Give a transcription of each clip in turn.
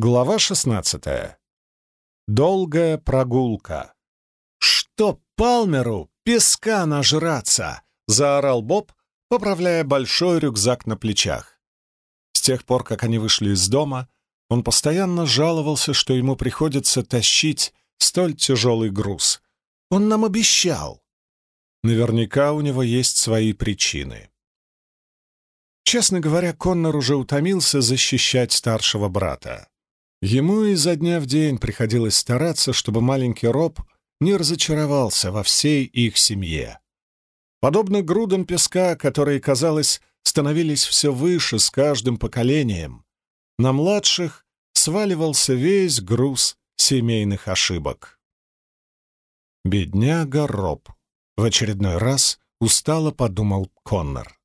Глава 16. Долгая прогулка. «Что Палмеру песка нажраться!» — заорал Боб, поправляя большой рюкзак на плечах. С тех пор, как они вышли из дома, он постоянно жаловался, что ему приходится тащить столь тяжелый груз. Он нам обещал. Наверняка у него есть свои причины. Честно говоря, Коннор уже утомился защищать старшего брата. Ему изо дня в день приходилось стараться, чтобы маленький Роб не разочаровался во всей их семье. Подобно грудам песка, которые, казалось, становились все выше с каждым поколением, на младших сваливался весь груз семейных ошибок. «Бедняга Роб», — в очередной раз устало подумал Коннор.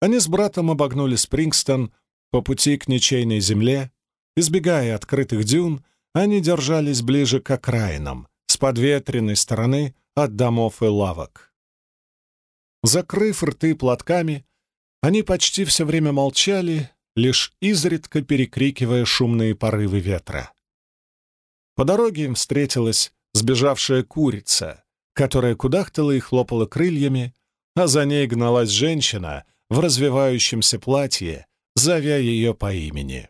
Они с братом обогнули Спрингстон по пути к ничейной земле, Избегая открытых дюн, они держались ближе к окраинам, с подветренной стороны от домов и лавок. Закрыв рты платками, они почти все время молчали, лишь изредка перекрикивая шумные порывы ветра. По дороге им встретилась сбежавшая курица, которая кудахтала и хлопала крыльями, а за ней гналась женщина в развивающемся платье, зовя ее по имени.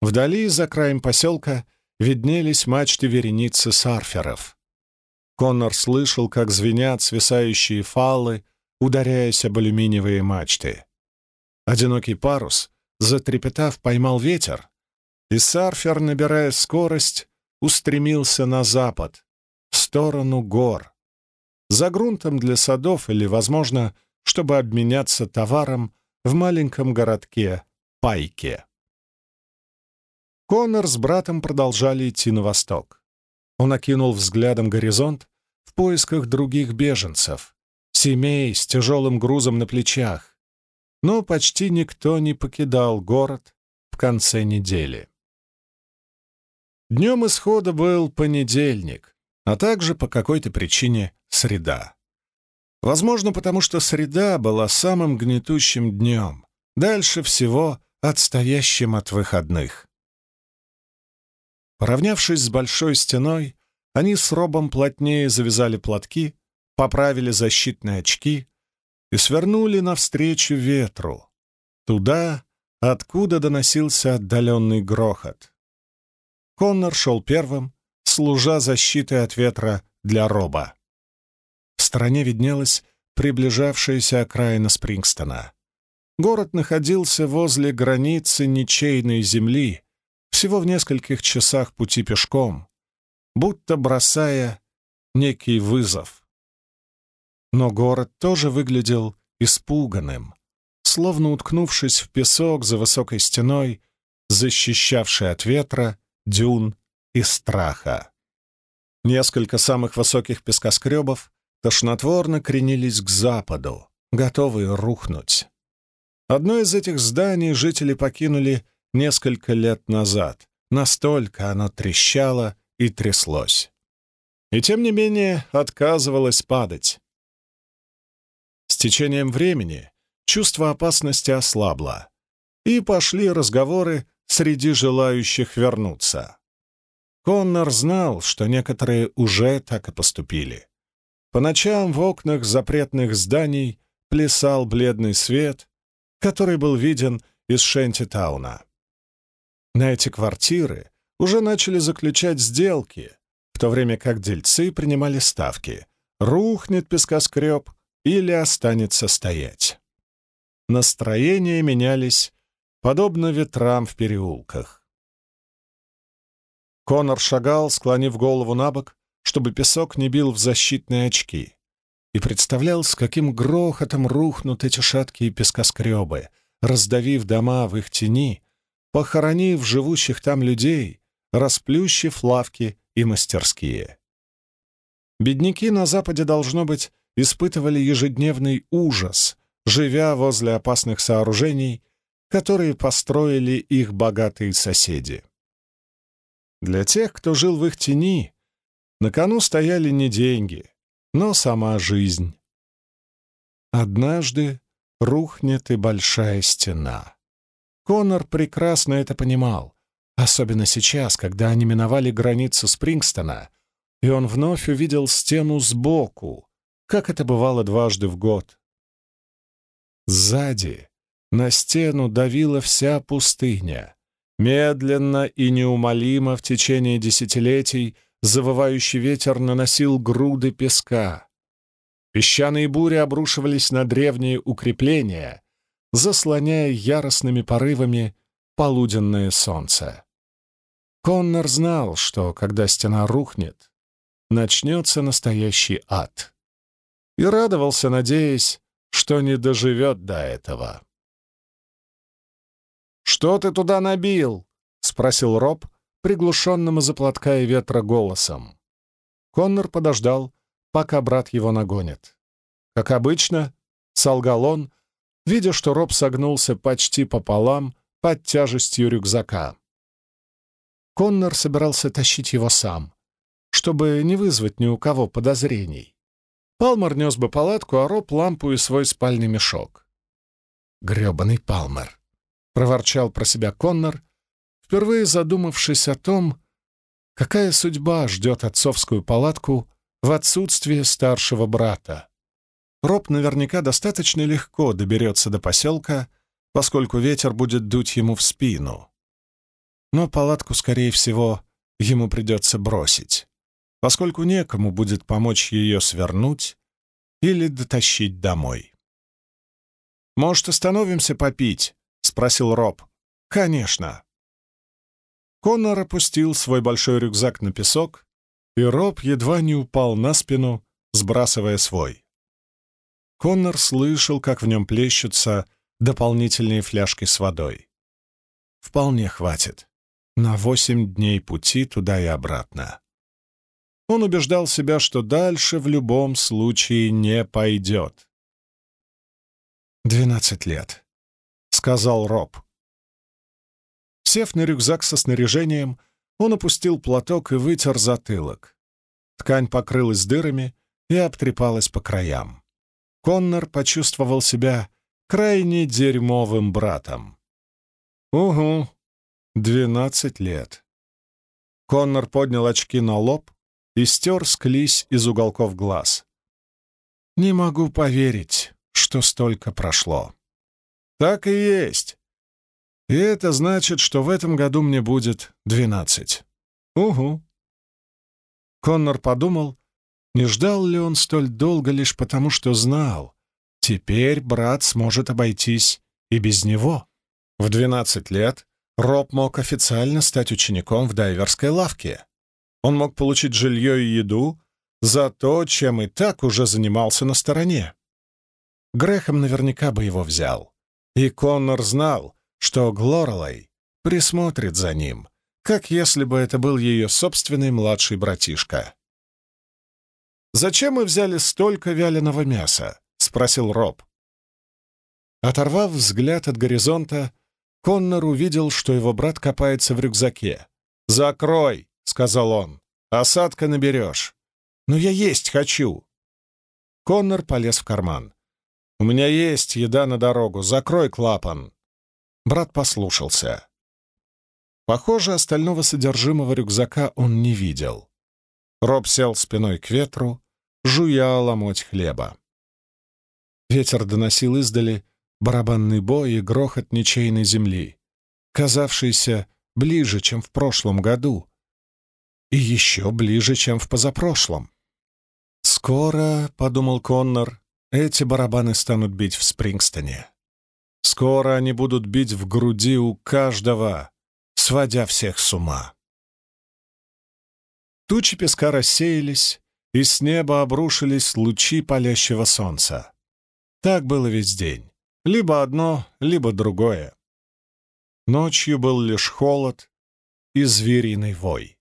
Вдали, за краем поселка, виднелись мачты вереницы сарферов. Коннор слышал, как звенят свисающие фалы, ударяясь об алюминиевые мачты. Одинокий парус, затрепетав, поймал ветер, и сарфер, набирая скорость, устремился на запад, в сторону гор. За грунтом для садов или, возможно, чтобы обменяться товаром в маленьком городке Пайке. Коннор с братом продолжали идти на восток. Он окинул взглядом горизонт в поисках других беженцев, семей с тяжелым грузом на плечах. Но почти никто не покидал город в конце недели. Днем исхода был понедельник, а также по какой-то причине среда. Возможно, потому что среда была самым гнетущим днем, дальше всего отстоящим от выходных. Поравнявшись с большой стеной, они с Робом плотнее завязали платки, поправили защитные очки и свернули навстречу ветру, туда, откуда доносился отдаленный грохот. Коннор шел первым, служа защитой от ветра для Роба. В стороне виднелась приближавшаяся окраина Спрингстона. Город находился возле границы ничейной земли, всего в нескольких часах пути пешком, будто бросая некий вызов. Но город тоже выглядел испуганным, словно уткнувшись в песок за высокой стеной, защищавшей от ветра, дюн и страха. Несколько самых высоких пескоскребов тошнотворно кренились к западу, готовые рухнуть. Одно из этих зданий жители покинули несколько лет назад. Настолько оно трещало и тряслось. И тем не менее отказывалось падать. С течением времени чувство опасности ослабло, и пошли разговоры среди желающих вернуться. Коннор знал, что некоторые уже так и поступили. По ночам в окнах запретных зданий плясал бледный свет, который был виден из Шентитауна. На эти квартиры уже начали заключать сделки, в то время как дельцы принимали ставки. Рухнет пескоскреб или останется стоять. Настроения менялись, подобно ветрам в переулках. Конор шагал, склонив голову на бок, чтобы песок не бил в защитные очки, и представлял, с каким грохотом рухнут эти шаткие пескоскребы, раздавив дома в их тени похоронив живущих там людей, расплющив лавки и мастерские. Бедняки на Западе, должно быть, испытывали ежедневный ужас, живя возле опасных сооружений, которые построили их богатые соседи. Для тех, кто жил в их тени, на кону стояли не деньги, но сама жизнь. Однажды рухнет и большая стена Коннор прекрасно это понимал, особенно сейчас, когда они миновали границу Спрингстона, и он вновь увидел стену сбоку, как это бывало дважды в год. Сзади на стену давила вся пустыня. Медленно и неумолимо в течение десятилетий завывающий ветер наносил груды песка. Песчаные бури обрушивались на древние укрепления, заслоняя яростными порывами полуденное солнце. Коннор знал, что, когда стена рухнет, начнется настоящий ад. И радовался, надеясь, что не доживет до этого. «Что ты туда набил?» — спросил Роб, приглушенным из-за платка и ветра голосом. Коннор подождал, пока брат его нагонит. Как обычно, солгал он, видя, что Роб согнулся почти пополам под тяжестью рюкзака. Коннор собирался тащить его сам, чтобы не вызвать ни у кого подозрений. Палмер нес бы палатку, а Роб — лампу и свой спальный мешок. Грёбаный Палмер проворчал про себя Коннор, впервые задумавшись о том, какая судьба ждет отцовскую палатку в отсутствие старшего брата. Роб наверняка достаточно легко доберется до поселка, поскольку ветер будет дуть ему в спину. Но палатку, скорее всего, ему придется бросить, поскольку некому будет помочь ее свернуть или дотащить домой. «Может, остановимся попить?» — спросил Роб. «Конечно». Коннор опустил свой большой рюкзак на песок, и Роб едва не упал на спину, сбрасывая свой. Коннор слышал, как в нем плещутся дополнительные фляжки с водой. Вполне хватит. На восемь дней пути туда и обратно. Он убеждал себя, что дальше в любом случае не пойдет. Двенадцать лет сказал Роб. Сев на рюкзак со снаряжением, он опустил платок и вытер затылок. Ткань покрылась дырами и обтрепалась по краям. Коннор почувствовал себя крайне дерьмовым братом. «Угу, двенадцать лет». Коннор поднял очки на лоб и стер склись из уголков глаз. «Не могу поверить, что столько прошло». Так и есть. И это значит, что в этом году мне будет двенадцать. Угу. Коннор подумал, не ждал ли он столь долго лишь потому, что знал, теперь брат сможет обойтись и без него. В двенадцать лет Роб мог официально стать учеником в дайверской лавке. Он мог получить жилье и еду за то, чем и так уже занимался на стороне. Грехом наверняка бы его взял. И Коннор знал, что Глоралай присмотрит за ним, как если бы это был ее собственный младший братишка. «Зачем мы взяли столько вяленого мяса?» — спросил Роб. Оторвав взгляд от горизонта, Коннор увидел, что его брат копается в рюкзаке. «Закрой!» — сказал он. «Осадка наберешь». «Но я есть хочу!» Коннор полез в карман. «У меня есть еда на дорогу. Закрой клапан». Брат послушался. Похоже, остального содержимого рюкзака он не видел. Роб сел спиной к ветру, жуя ломоть хлеба. Ветер доносил издали барабанный бой и грохот ничейной земли, казавшийся ближе, чем в прошлом году, и еще ближе, чем в позапрошлом. «Скоро», — подумал Коннор, эти барабаны станут бить в Спрингстоне. Скоро они будут бить в груди у каждого, сводя всех с ума. Тучи песка рассеялись, и с неба обрушились лучи палящего солнца. Так было весь день. Либо одно, либо другое. Ночью был лишь холод и звериный вой.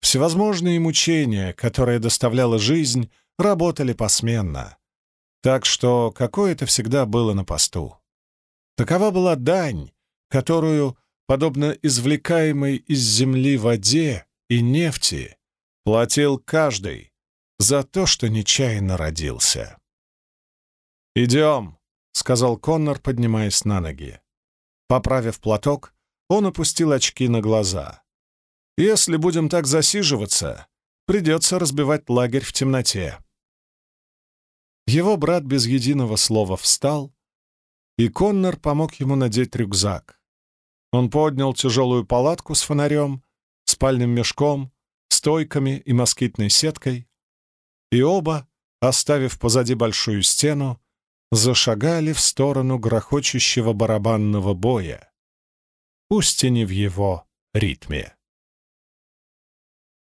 Всевозможные мучения, которые доставляла жизнь, работали посменно. Так что какое-то всегда было на посту. Такова была дань, которую, подобно извлекаемой из земли воде и нефти, платил каждый за то, что нечаянно родился. «Идем», — сказал Коннор, поднимаясь на ноги. Поправив платок, он опустил очки на глаза. «Если будем так засиживаться, придется разбивать лагерь в темноте». Его брат без единого слова встал, и Коннор помог ему надеть рюкзак. Он поднял тяжелую палатку с фонарем, спальным мешком, стойками и москитной сеткой, и оба, оставив позади большую стену, зашагали в сторону грохочущего барабанного боя, пусть и не в его ритме.